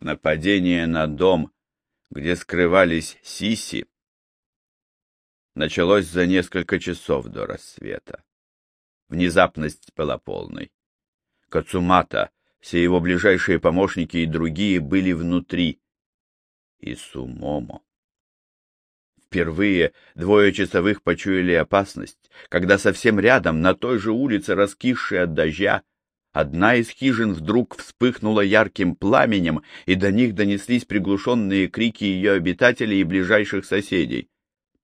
Нападение на дом, где скрывались Сиси, началось за несколько часов до рассвета. Внезапность была полной. Кацумата, все его ближайшие помощники и другие были внутри. И Сумомо. Впервые двое часовых почуяли опасность, когда совсем рядом, на той же улице, раскисшей от дождя, одна из хижин вдруг вспыхнула ярким пламенем, и до них донеслись приглушенные крики ее обитателей и ближайших соседей.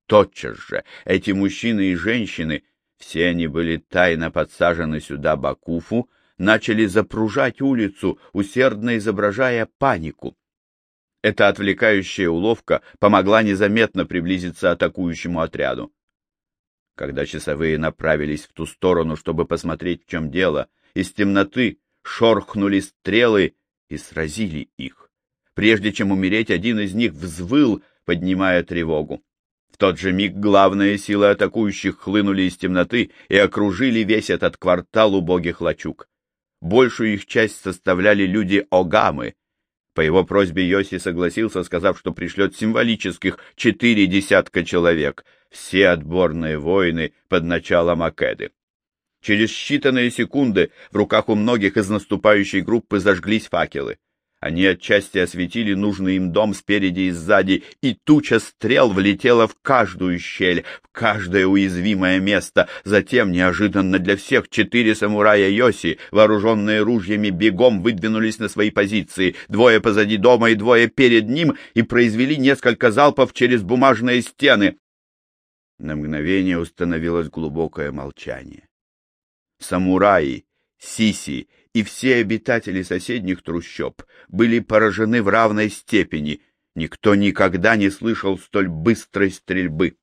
Тотчас же эти мужчины и женщины, все они были тайно подсажены сюда Бакуфу, начали запружать улицу, усердно изображая панику. Эта отвлекающая уловка помогла незаметно приблизиться атакующему отряду. Когда часовые направились в ту сторону, чтобы посмотреть, в чем дело, из темноты шорхнули стрелы и сразили их. Прежде чем умереть, один из них взвыл, поднимая тревогу. В тот же миг главные силы атакующих хлынули из темноты и окружили весь этот квартал убогих лачуг. Большую их часть составляли люди Огамы, по его просьбе Йоси согласился, сказав, что пришлет символических четыре десятка человек, все отборные воины под началом Акеды. Через считанные секунды в руках у многих из наступающей группы зажглись факелы. Они отчасти осветили нужный им дом спереди и сзади, и туча стрел влетела в каждую щель, в каждое уязвимое место. Затем, неожиданно для всех, четыре самурая Йоси, вооруженные ружьями, бегом выдвинулись на свои позиции, двое позади дома и двое перед ним, и произвели несколько залпов через бумажные стены. На мгновение установилось глубокое молчание. Самураи, сиси и все обитатели соседних трущоб были поражены в равной степени. Никто никогда не слышал столь быстрой стрельбы.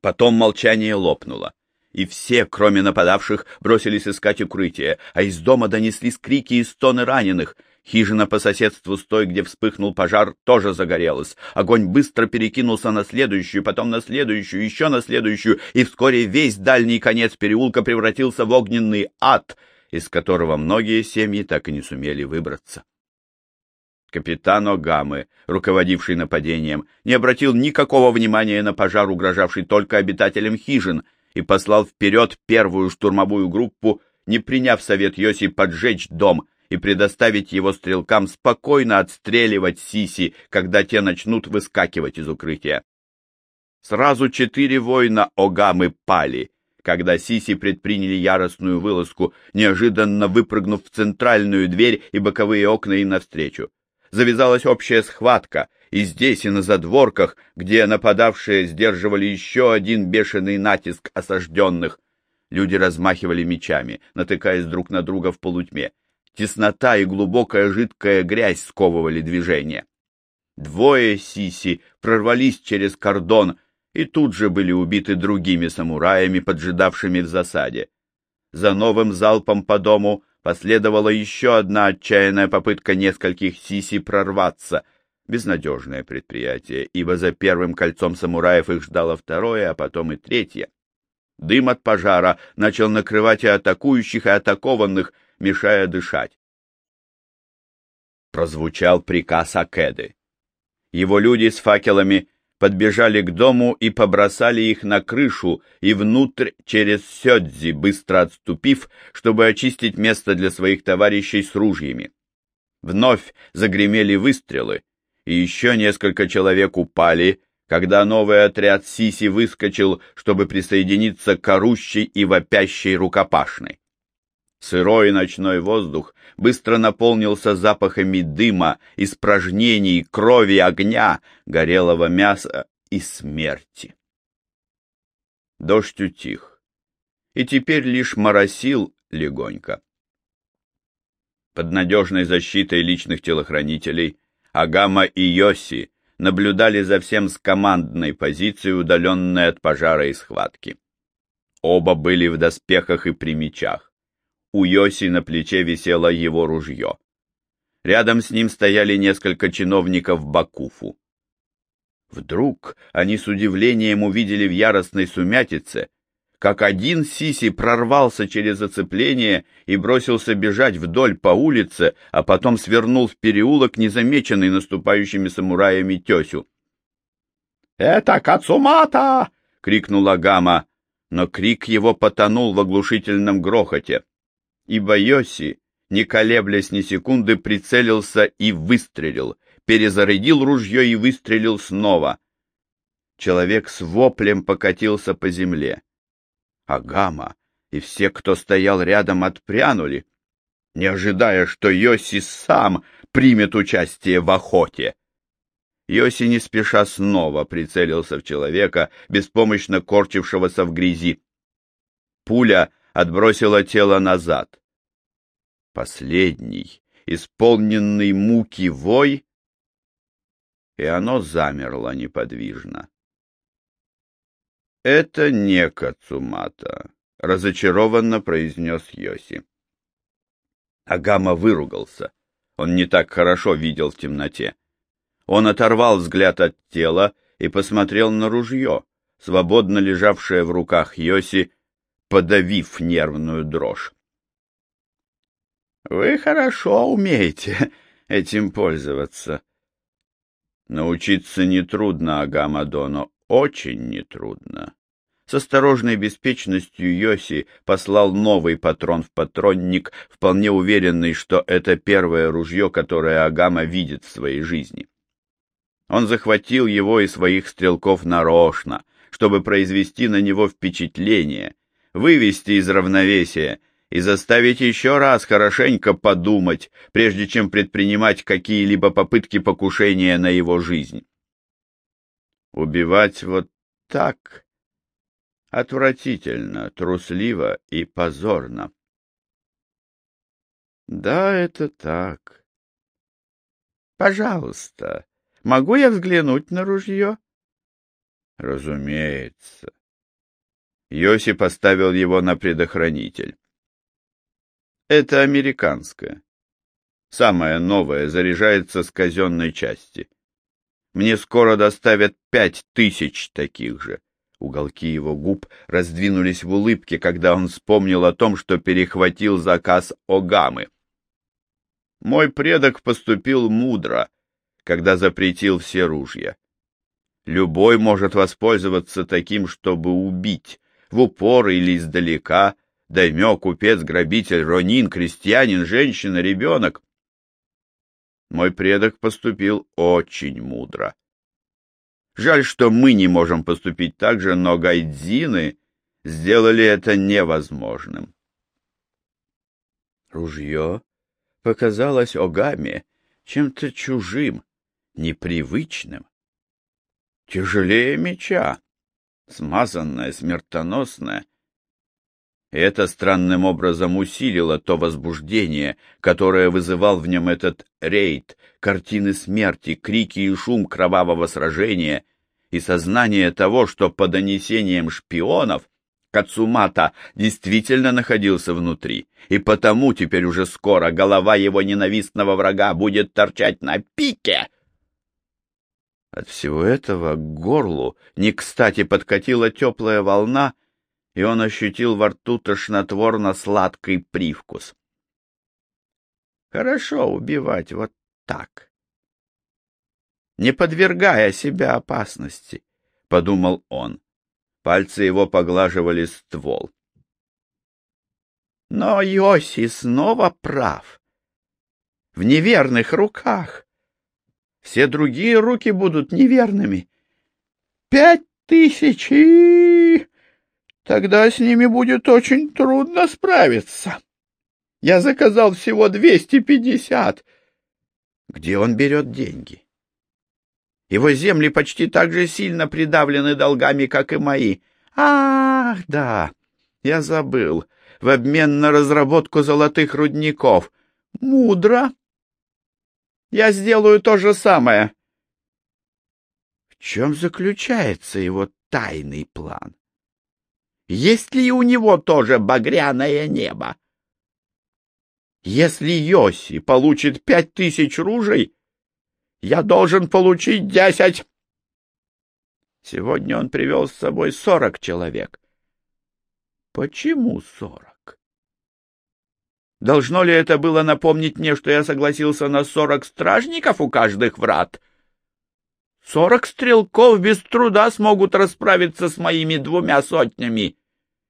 Потом молчание лопнуло, и все, кроме нападавших, бросились искать укрытие, а из дома донеслись крики и стоны раненых. Хижина по соседству с той, где вспыхнул пожар, тоже загорелась. Огонь быстро перекинулся на следующую, потом на следующую, еще на следующую, и вскоре весь дальний конец переулка превратился в огненный ад — из которого многие семьи так и не сумели выбраться. Капитан Огамы, руководивший нападением, не обратил никакого внимания на пожар, угрожавший только обитателям хижин, и послал вперед первую штурмовую группу, не приняв совет Йоси поджечь дом и предоставить его стрелкам спокойно отстреливать Сиси, когда те начнут выскакивать из укрытия. Сразу четыре воина Огамы пали, когда Сиси предприняли яростную вылазку, неожиданно выпрыгнув в центральную дверь и боковые окна им навстречу. Завязалась общая схватка, и здесь, и на задворках, где нападавшие сдерживали еще один бешеный натиск осажденных. Люди размахивали мечами, натыкаясь друг на друга в полутьме. Теснота и глубокая жидкая грязь сковывали движение. Двое сиси прорвались через кордон, и тут же были убиты другими самураями, поджидавшими в засаде. За новым залпом по дому последовала еще одна отчаянная попытка нескольких сиси прорваться. Безнадежное предприятие, ибо за первым кольцом самураев их ждало второе, а потом и третье. Дым от пожара начал накрывать и атакующих, и атакованных, мешая дышать. Прозвучал приказ Акеды. Его люди с факелами подбежали к дому и побросали их на крышу и внутрь через Сёдзи, быстро отступив, чтобы очистить место для своих товарищей с ружьями. Вновь загремели выстрелы, и еще несколько человек упали, когда новый отряд Сиси выскочил, чтобы присоединиться к орущей и вопящей рукопашной. Сырой ночной воздух быстро наполнился запахами дыма, испражнений, крови, огня, горелого мяса и смерти. Дождь утих, и теперь лишь моросил легонько. Под надежной защитой личных телохранителей Агама и Йоси наблюдали за всем с командной позиции, удаленной от пожара и схватки. Оба были в доспехах и при мечах. У Йоси на плече висело его ружье. Рядом с ним стояли несколько чиновников Бакуфу. Вдруг они с удивлением увидели в яростной сумятице, как один Сиси прорвался через оцепление и бросился бежать вдоль по улице, а потом свернул в переулок, незамеченный наступающими самураями тесю. «Это Кацумата!» — крикнула Гама, но крик его потонул в оглушительном грохоте, ибо Йоси, не колеблясь ни секунды, прицелился и выстрелил, перезарядил ружье и выстрелил снова. Человек с воплем покатился по земле. Агама и все, кто стоял рядом, отпрянули, не ожидая, что Йоси сам примет участие в охоте. Йоси не спеша снова прицелился в человека, беспомощно корчившегося в грязи. Пуля отбросила тело назад. Последний, исполненный муки вой, и оно замерло неподвижно. «Это не Кацумата», — разочарованно произнес Йоси. Агама выругался. Он не так хорошо видел в темноте. Он оторвал взгляд от тела и посмотрел на ружье, свободно лежавшее в руках Йоси, подавив нервную дрожь. «Вы хорошо умеете этим пользоваться». «Научиться нетрудно, Агамадоно, очень нетрудно. С осторожной беспечностью Йоси послал новый патрон в патронник, вполне уверенный, что это первое ружье, которое Агама видит в своей жизни. Он захватил его и своих стрелков нарочно, чтобы произвести на него впечатление, вывести из равновесия и заставить еще раз хорошенько подумать, прежде чем предпринимать какие-либо попытки покушения на его жизнь. Убивать вот так отвратительно, трусливо и позорно. Да, это так. Пожалуйста, могу я взглянуть на ружье? Разумеется. Йоси поставил его на предохранитель. Это американское. Самое новое заряжается с казенной части. Мне скоро доставят пять тысяч таких же. Уголки его губ раздвинулись в улыбке, когда он вспомнил о том, что перехватил заказ Огамы. Мой предок поступил мудро, когда запретил все ружья. Любой может воспользоваться таким, чтобы убить, в упор или издалека, даймё, купец, грабитель, ронин, крестьянин, женщина, ребенок. Мой предок поступил очень мудро. Жаль, что мы не можем поступить так же, но гайдзины сделали это невозможным. Ружье показалось Огаме чем-то чужим, непривычным. Тяжелее меча, смазанное, смертоносное, и это странным образом усилило то возбуждение, которое вызывал в нем этот рейд, картины смерти, крики и шум кровавого сражения, и сознание того, что по донесениям шпионов Кацумата действительно находился внутри, и потому теперь уже скоро голова его ненавистного врага будет торчать на пике. От всего этого к горлу не кстати подкатила теплая волна, и он ощутил во рту тошнотворно-сладкий привкус. Хорошо убивать вот так, не подвергая себя опасности, — подумал он. Пальцы его поглаживали ствол. Но Йоси снова прав. В неверных руках. Все другие руки будут неверными. Пять тысяч. Тогда с ними будет очень трудно справиться. Я заказал всего двести пятьдесят. Где он берет деньги? Его земли почти так же сильно придавлены долгами, как и мои. Ах, да, я забыл. В обмен на разработку золотых рудников. Мудро. Я сделаю то же самое. В чем заключается его тайный план? Есть ли у него тоже багряное небо? Если Йоси получит пять тысяч ружей, я должен получить десять. Сегодня он привел с собой сорок человек. Почему сорок? Должно ли это было напомнить мне, что я согласился на сорок стражников у каждых врат? Сорок стрелков без труда смогут расправиться с моими двумя сотнями,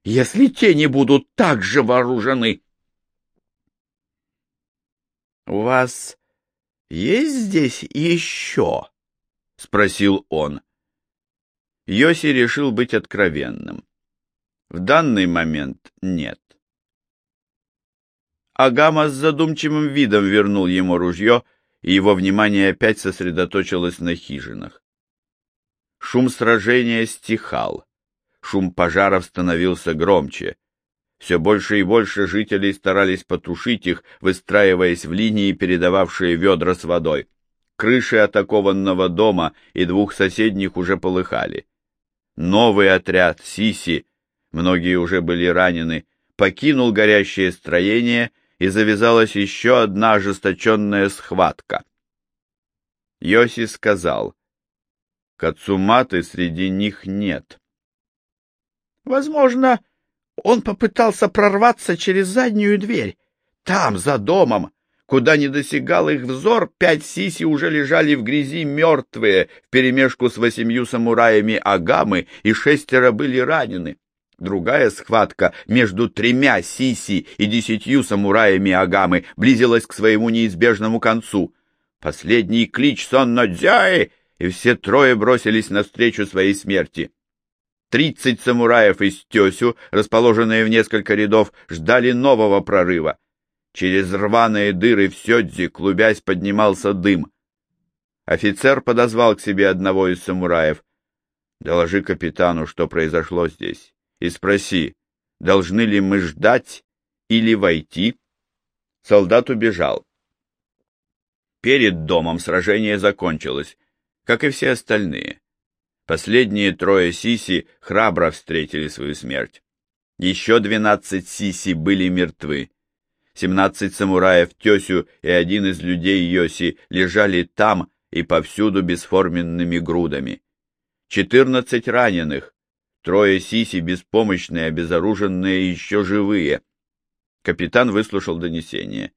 если те не будут так же вооружены. — У вас есть здесь еще? — спросил он. Йоси решил быть откровенным. В данный момент нет. Агама с задумчивым видом вернул ему ружье, и его внимание опять сосредоточилось на хижинах. Шум сражения стихал, шум пожаров становился громче. Все больше и больше жителей старались потушить их, выстраиваясь в линии, передававшие ведра с водой. Крыши атакованного дома и двух соседних уже полыхали. Новый отряд Сиси, многие уже были ранены, покинул горящее строение, и завязалась еще одна ожесточенная схватка. Йоси сказал, Кацуматы среди них нет. Возможно, он попытался прорваться через заднюю дверь. Там, за домом, Куда не досягал их взор, пять сиси уже лежали в грязи мертвые, вперемешку с восемью самураями Агамы, и шестеро были ранены. Другая схватка между тремя сиси и десятью самураями Агамы близилась к своему неизбежному концу. Последний клич «Соннодзяи!» и все трое бросились навстречу своей смерти. Тридцать самураев из Тесю, расположенные в несколько рядов, ждали нового прорыва. Через рваные дыры в Сёдзи, клубясь, поднимался дым. Офицер подозвал к себе одного из самураев. «Доложи капитану, что произошло здесь, и спроси, должны ли мы ждать или войти?» Солдат убежал. Перед домом сражение закончилось, как и все остальные. Последние трое сиси храбро встретили свою смерть. Еще двенадцать сиси были мертвы. Семнадцать самураев Тесю и один из людей Йоси лежали там и повсюду бесформенными грудами. Четырнадцать раненых, трое сиси беспомощные, обезоруженные, еще живые. Капитан выслушал донесение.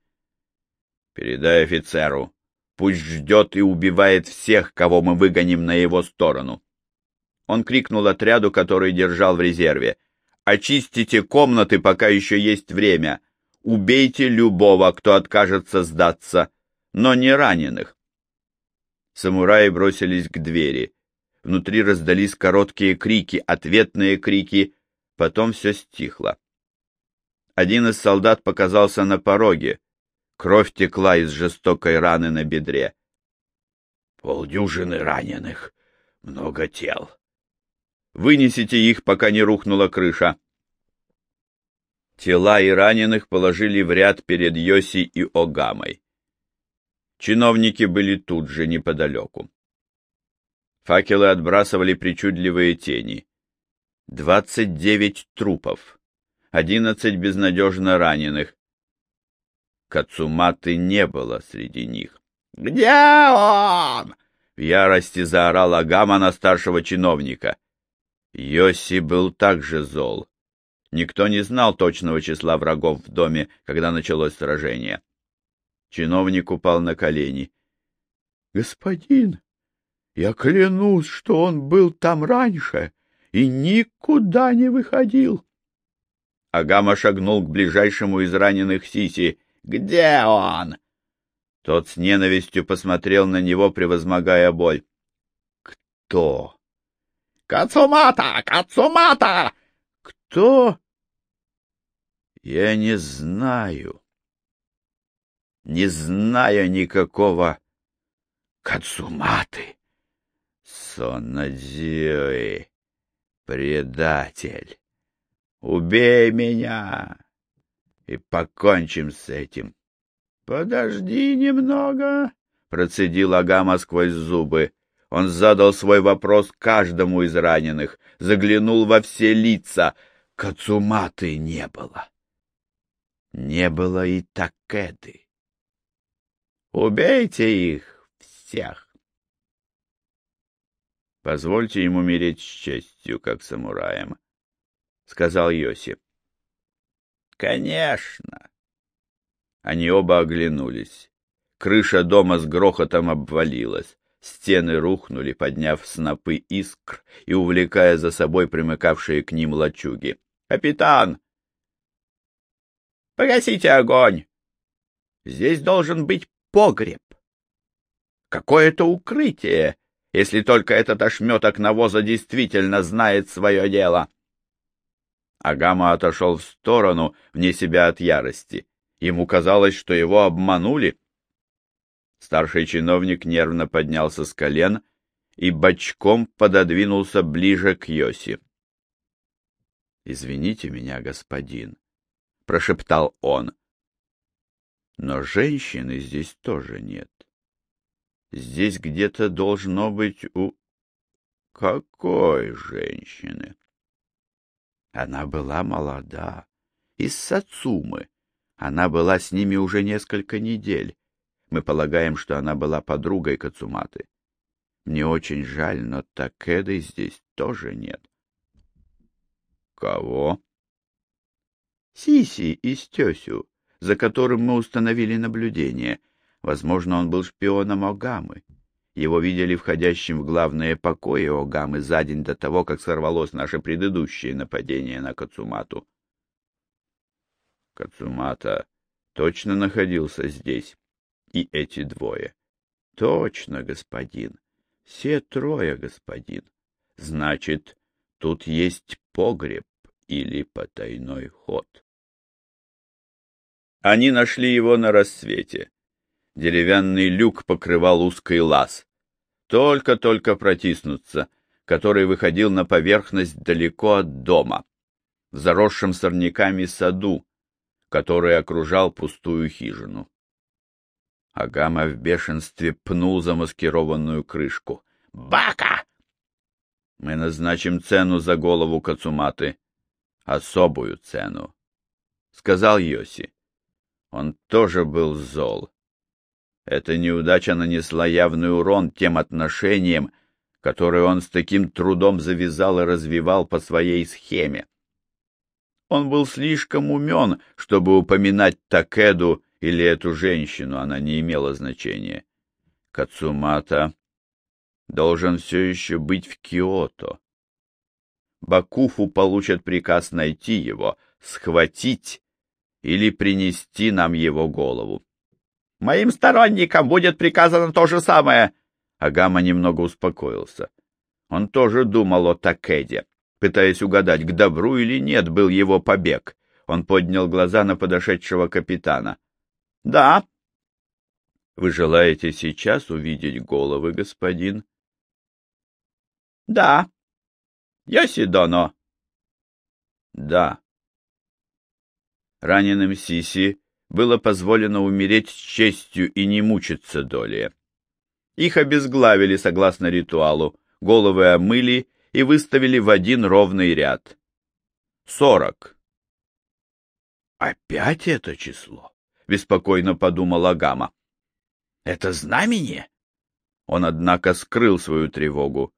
«Передай офицеру, пусть ждет и убивает всех, кого мы выгоним на его сторону». Он крикнул отряду, который держал в резерве. «Очистите комнаты, пока еще есть время!» Убейте любого, кто откажется сдаться, но не раненых. Самураи бросились к двери. Внутри раздались короткие крики, ответные крики, потом все стихло. Один из солдат показался на пороге. Кровь текла из жестокой раны на бедре. Полдюжины раненых, много тел. Вынесите их, пока не рухнула крыша. Тела и раненых положили в ряд перед Йоси и Огамой. Чиновники были тут же, неподалеку. Факелы отбрасывали причудливые тени. Двадцать девять трупов, одиннадцать безнадежно раненых. Кацуматы не было среди них. «Где он?» — в ярости заорал Агама на старшего чиновника. Йоси был также зол. Никто не знал точного числа врагов в доме, когда началось сражение. Чиновник упал на колени. — Господин, я клянусь, что он был там раньше и никуда не выходил. Агама шагнул к ближайшему из раненых Сиси. «Где он?» Тот с ненавистью посмотрел на него, превозмогая боль. «Кто?» «Кацумата! Кацумата!» Кто? Я не знаю. Не знаю никакого Кацуматы. Сонадзюи, предатель. Убей меня и покончим с этим. Подожди немного, процедил Агама сквозь зубы. Он задал свой вопрос каждому из раненых, заглянул во все лица — Кацуматы не было. Не было и Такеды. Убейте их всех. Позвольте ему умереть с честью, как самураем, — сказал Йоси. Конечно. Они оба оглянулись. Крыша дома с грохотом обвалилась. Стены рухнули, подняв снопы искр и увлекая за собой примыкавшие к ним лачуги. «Капитан! Погасите огонь! Здесь должен быть погреб. Какое-то укрытие, если только этот ошметок навоза действительно знает свое дело!» Агама отошел в сторону, вне себя от ярости. Ему казалось, что его обманули. Старший чиновник нервно поднялся с колен и бочком пододвинулся ближе к Йоси. — Извините меня, господин, — прошептал он. — Но женщины здесь тоже нет. Здесь где-то должно быть у... Какой женщины? Она была молода, из Сацумы. Она была с ними уже несколько недель. Мы полагаем, что она была подругой Кацуматы. Мне очень жаль, но Такеды здесь тоже нет. Кого? Сиси из Тесю, за которым мы установили наблюдение. Возможно, он был шпионом Огамы. Его видели входящим в главные покои Огамы за день до того, как сорвалось наше предыдущее нападение на Кацумату. Кацумата точно находился здесь и эти двое. Точно, господин. Все трое, господин. Значит, тут есть погреб или потайной ход. Они нашли его на рассвете. Деревянный люк покрывал узкий лаз. Только-только протиснуться, который выходил на поверхность далеко от дома, в заросшем сорняками саду, который окружал пустую хижину. Агама в бешенстве пнул замаскированную крышку. «Бака!» «Мы назначим цену за голову Кацуматы. Особую цену», — сказал Йоси. Он тоже был зол. Эта неудача нанесла явный урон тем отношениям, которые он с таким трудом завязал и развивал по своей схеме. Он был слишком умен, чтобы упоминать Такеду или эту женщину, она не имела значения. Кацумата должен все еще быть в Киото. Бакуфу получат приказ найти его, схватить или принести нам его голову. Моим сторонникам будет приказано то же самое. Агама немного успокоился. Он тоже думал о Такеде, пытаясь угадать, к добру или нет был его побег. Он поднял глаза на подошедшего капитана. — Да. — Вы желаете сейчас увидеть головы, господин? — Да. — Йосидоно. — Да. Раненым Сиси было позволено умереть с честью и не мучиться долее. Их обезглавили согласно ритуалу, головы омыли и выставили в один ровный ряд. Сорок. Опять это число? беспокойно подумал Агама. Это знамение? Он, однако, скрыл свою тревогу.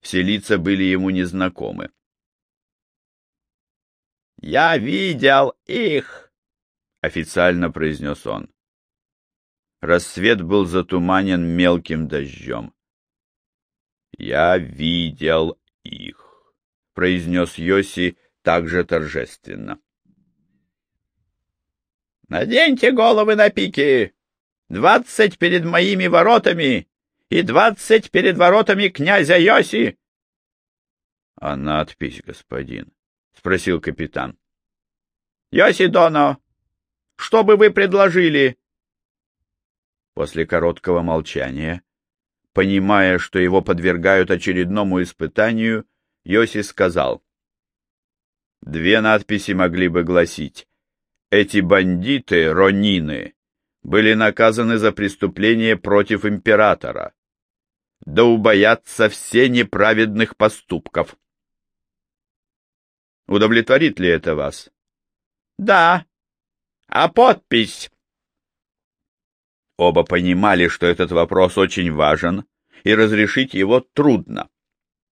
Все лица были ему незнакомы. «Я видел их!» — официально произнес он. Рассвет был затуманен мелким дождем. «Я видел их», — произнес Йоси также торжественно. Наденьте головы на пики! Двадцать перед моими воротами и двадцать перед воротами князя Йоси!» «А надпись, господин?» — спросил капитан. «Йоси Доно, что бы вы предложили?» После короткого молчания, понимая, что его подвергают очередному испытанию, Йоси сказал. «Две надписи могли бы гласить эти бандиты, ронины, были наказаны за преступление против императора. Да убоятся все неправедных поступков. Удовлетворит ли это вас? Да. А подпись? Оба понимали, что этот вопрос очень важен, и разрешить его трудно.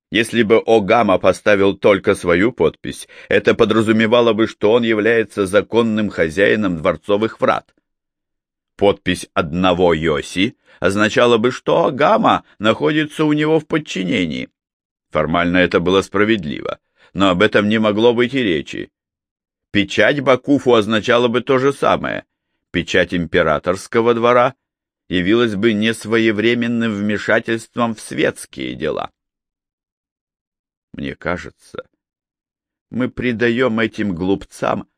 Если бы Огама поставил только свою подпись, это подразумевало бы, что он является законным хозяином дворцовых врат. Подпись одного Йоси означала бы, что Огама находится у него в подчинении. Формально это было справедливо, но об этом не могло быть и речи. Печать Бакуфу означала бы то же самое. Печать императорского двора явилась бы несвоевременным вмешательством в светские дела. Мне кажется, мы придаем этим глупцам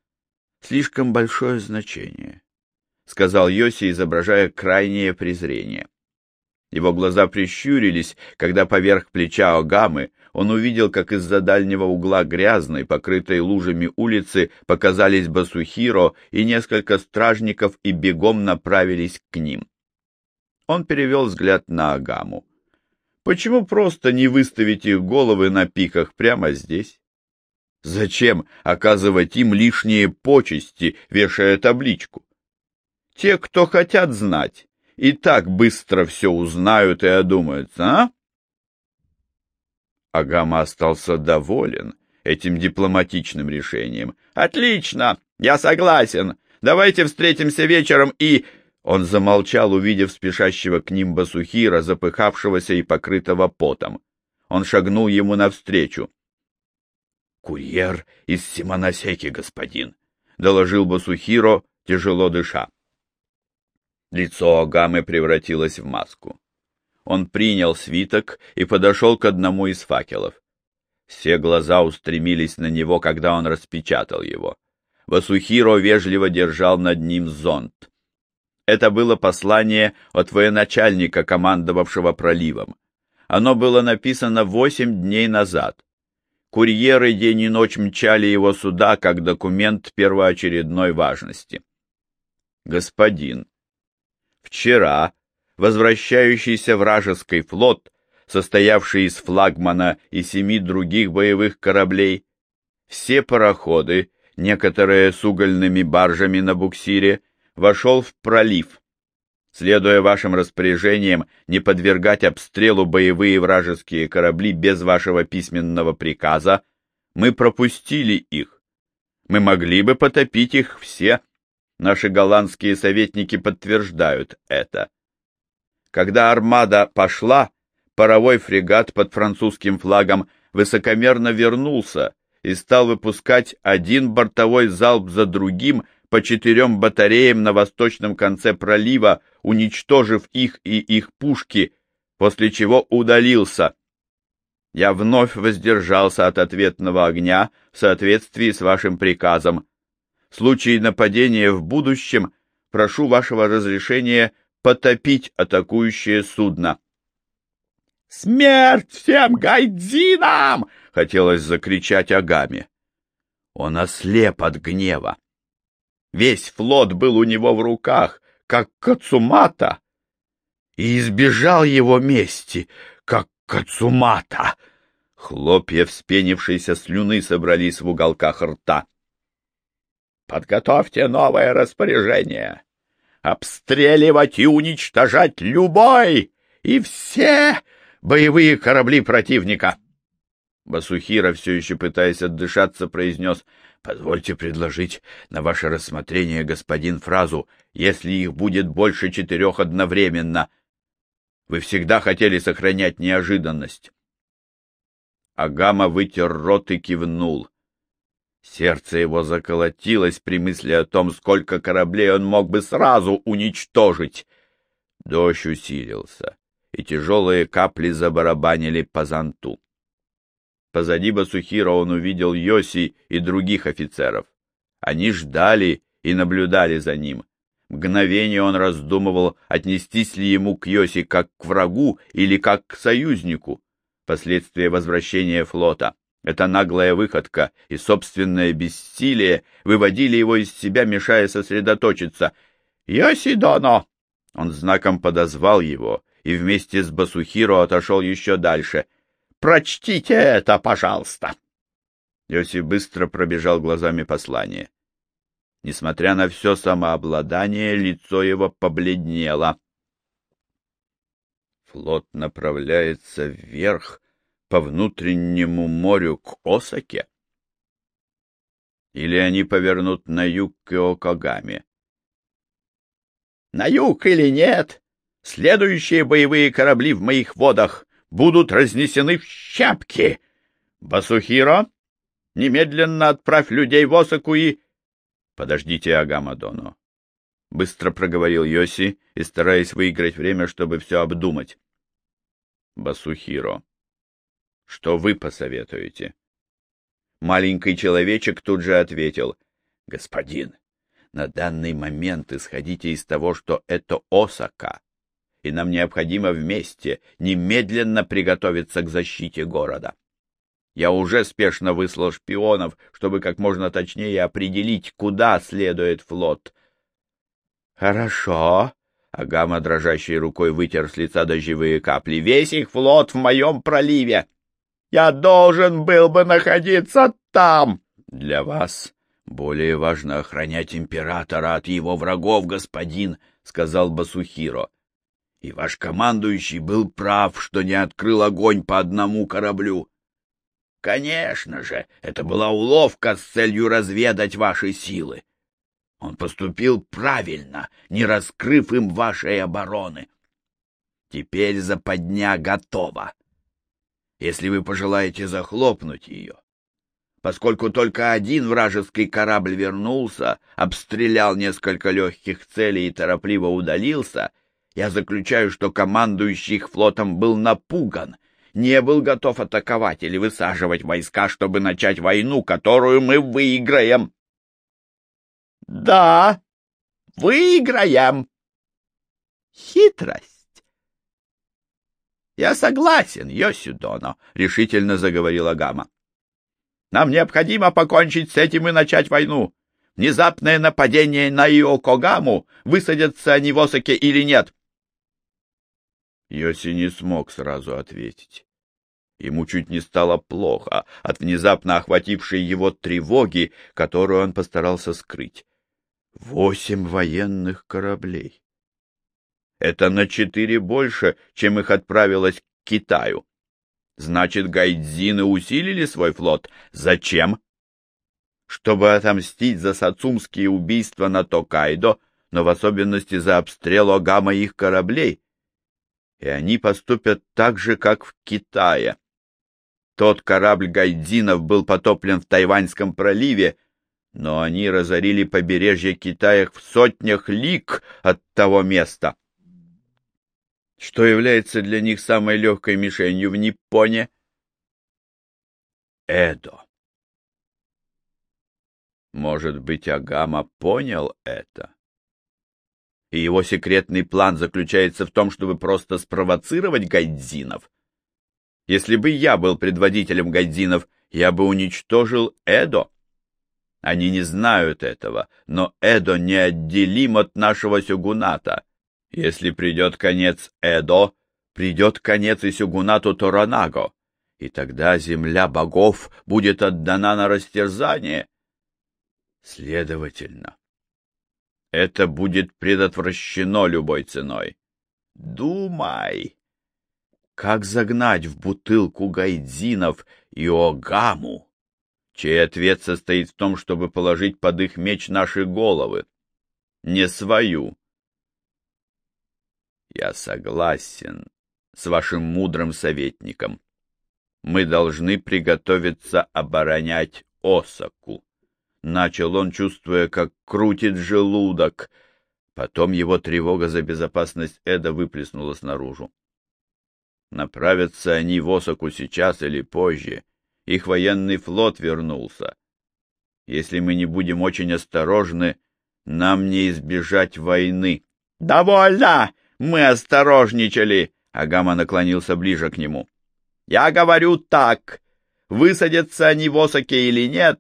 слишком большое значение, — сказал Йоси, изображая крайнее презрение. Его глаза прищурились, когда поверх плеча Огамы он увидел, как из-за дальнего угла грязной, покрытой лужами улицы, показались Басухиро и несколько стражников и бегом направились к ним. Он перевел взгляд на Агаму. Почему просто не выставить их головы на пиках прямо здесь? Зачем оказывать им лишние почести, вешая табличку? Те, кто хотят знать, и так быстро все узнают и одумаются, а? Агама остался доволен этим дипломатичным решением. «Отлично! Я согласен! Давайте встретимся вечером и...» Он замолчал, увидев спешащего к ним Басухира, запыхавшегося и покрытого потом. Он шагнул ему навстречу. — Курьер из Симоносеки, господин, — доложил Басухиро, тяжело дыша. Лицо Агамы превратилось в маску. Он принял свиток и подошел к одному из факелов. Все глаза устремились на него, когда он распечатал его. Васухиро вежливо держал над ним зонт. Это было послание от военачальника, командовавшего проливом. Оно было написано восемь дней назад. Курьеры день и ночь мчали его сюда как документ первоочередной важности. «Господин, вчера возвращающийся вражеский флот, состоявший из флагмана и семи других боевых кораблей, все пароходы, некоторые с угольными баржами на буксире, вошел в пролив. Следуя вашим распоряжениям, не подвергать обстрелу боевые вражеские корабли без вашего письменного приказа, мы пропустили их. Мы могли бы потопить их все. Наши голландские советники подтверждают это. Когда армада пошла, паровой фрегат под французским флагом высокомерно вернулся и стал выпускать один бортовой залп за другим по четырем батареям на восточном конце пролива, уничтожив их и их пушки, после чего удалился. Я вновь воздержался от ответного огня в соответствии с вашим приказом. В случае нападения в будущем прошу вашего разрешения потопить атакующее судно. «Смерть всем гайдзинам!» — хотелось закричать Агаме. Он ослеп от гнева. Весь флот был у него в руках, как Кацумата, и избежал его мести, как Кацумата. Хлопья вспенившейся слюны собрались в уголках рта. «Подготовьте новое распоряжение!» обстреливать и уничтожать любой и все боевые корабли противника. Басухира, все еще пытаясь отдышаться, произнес, «Позвольте предложить на ваше рассмотрение, господин, фразу, если их будет больше четырех одновременно. Вы всегда хотели сохранять неожиданность». Агама вытер рот и кивнул. Сердце его заколотилось при мысли о том, сколько кораблей он мог бы сразу уничтожить. Дождь усилился, и тяжелые капли забарабанили по зонту. Позади Басухира он увидел Йоси и других офицеров. Они ждали и наблюдали за ним. Мгновение он раздумывал, отнестись ли ему к Йоси как к врагу или как к союзнику, последствия возвращения флота. Эта наглая выходка и собственное бессилие выводили его из себя, мешая сосредоточиться. «Йосидоно!» Он знаком подозвал его и вместе с Басухиро отошел еще дальше. «Прочтите это, пожалуйста!» Йоси быстро пробежал глазами послание. Несмотря на все самообладание, лицо его побледнело. Флот направляется вверх по внутреннему морю к Осаке? Или они повернут на юг к Иокогаме? На юг или нет, следующие боевые корабли в моих водах будут разнесены в щепки. Басухиро, немедленно отправь людей в Осаку и... Подождите, Агамадоно. Быстро проговорил Йоси и стараясь выиграть время, чтобы все обдумать. Басухиро, что вы посоветуете? Маленький человечек тут же ответил. Господин, на данный момент исходите из того, что это Осака, и нам необходимо вместе немедленно приготовиться к защите города. Я уже спешно выслал шпионов, чтобы как можно точнее определить, куда следует флот. — Хорошо. Агама дрожащей рукой вытер с лица дождевые капли. — Весь их флот в моем проливе. Я должен был бы находиться там. Для вас более важно охранять императора от его врагов, господин, — сказал Басухиро. И ваш командующий был прав, что не открыл огонь по одному кораблю. Конечно же, это была уловка с целью разведать ваши силы. Он поступил правильно, не раскрыв им вашей обороны. Теперь западня готова. Если вы пожелаете захлопнуть ее, Поскольку только один вражеский корабль вернулся, обстрелял несколько легких целей и торопливо удалился, я заключаю, что командующий флотом был напуган, не был готов атаковать или высаживать войска, чтобы начать войну, которую мы выиграем. — Да, выиграем. Хитрость. — Я согласен, Йосюдоно, — решительно заговорила Гама. Нам необходимо покончить с этим и начать войну. Внезапное нападение на Иокогаму, высадятся они в Осаке или нет? Йоси не смог сразу ответить. Ему чуть не стало плохо от внезапно охватившей его тревоги, которую он постарался скрыть. Восемь военных кораблей. Это на четыре больше, чем их отправилось к Китаю. Значит, гайдзины усилили свой флот. Зачем? Чтобы отомстить за сацумские убийства на Токайдо, но в особенности за обстрел Огама их кораблей. И они поступят так же, как в Китае. Тот корабль гайдзинов был потоплен в Тайваньском проливе, но они разорили побережье Китая в сотнях лиг от того места что является для них самой легкой мишенью в Ниппоне? Эдо. Может быть, Агама понял это? И его секретный план заключается в том, чтобы просто спровоцировать гайдзинов? Если бы я был предводителем гайдзинов, я бы уничтожил Эдо. Они не знают этого, но Эдо неотделим от нашего сёгуната. Если придет конец Эдо, придет конец и сюгунату Торанаго, и тогда земля богов будет отдана на растерзание. Следовательно, это будет предотвращено любой ценой. Думай, как загнать в бутылку гайдзинов и огаму, чей ответ состоит в том, чтобы положить под их меч наши головы, не свою, я согласен с вашим мудрым советником. Мы должны приготовиться оборонять Осаку. Начал он, чувствуя, как крутит желудок. Потом его тревога за безопасность Эда выплеснулась наружу. Направятся они в Осаку сейчас или позже. Их военный флот вернулся. Если мы не будем очень осторожны, нам не избежать войны. — Довольно! Мы осторожничали. Агама наклонился ближе к нему. Я говорю так. Высадятся они в Осаке или нет,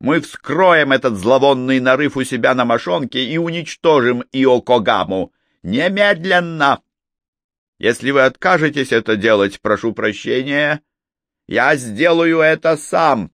мы вскроем этот зловонный нарыв у себя на мошонке и уничтожим Иокогаму. Немедленно! Если вы откажетесь это делать, прошу прощения, я сделаю это сам.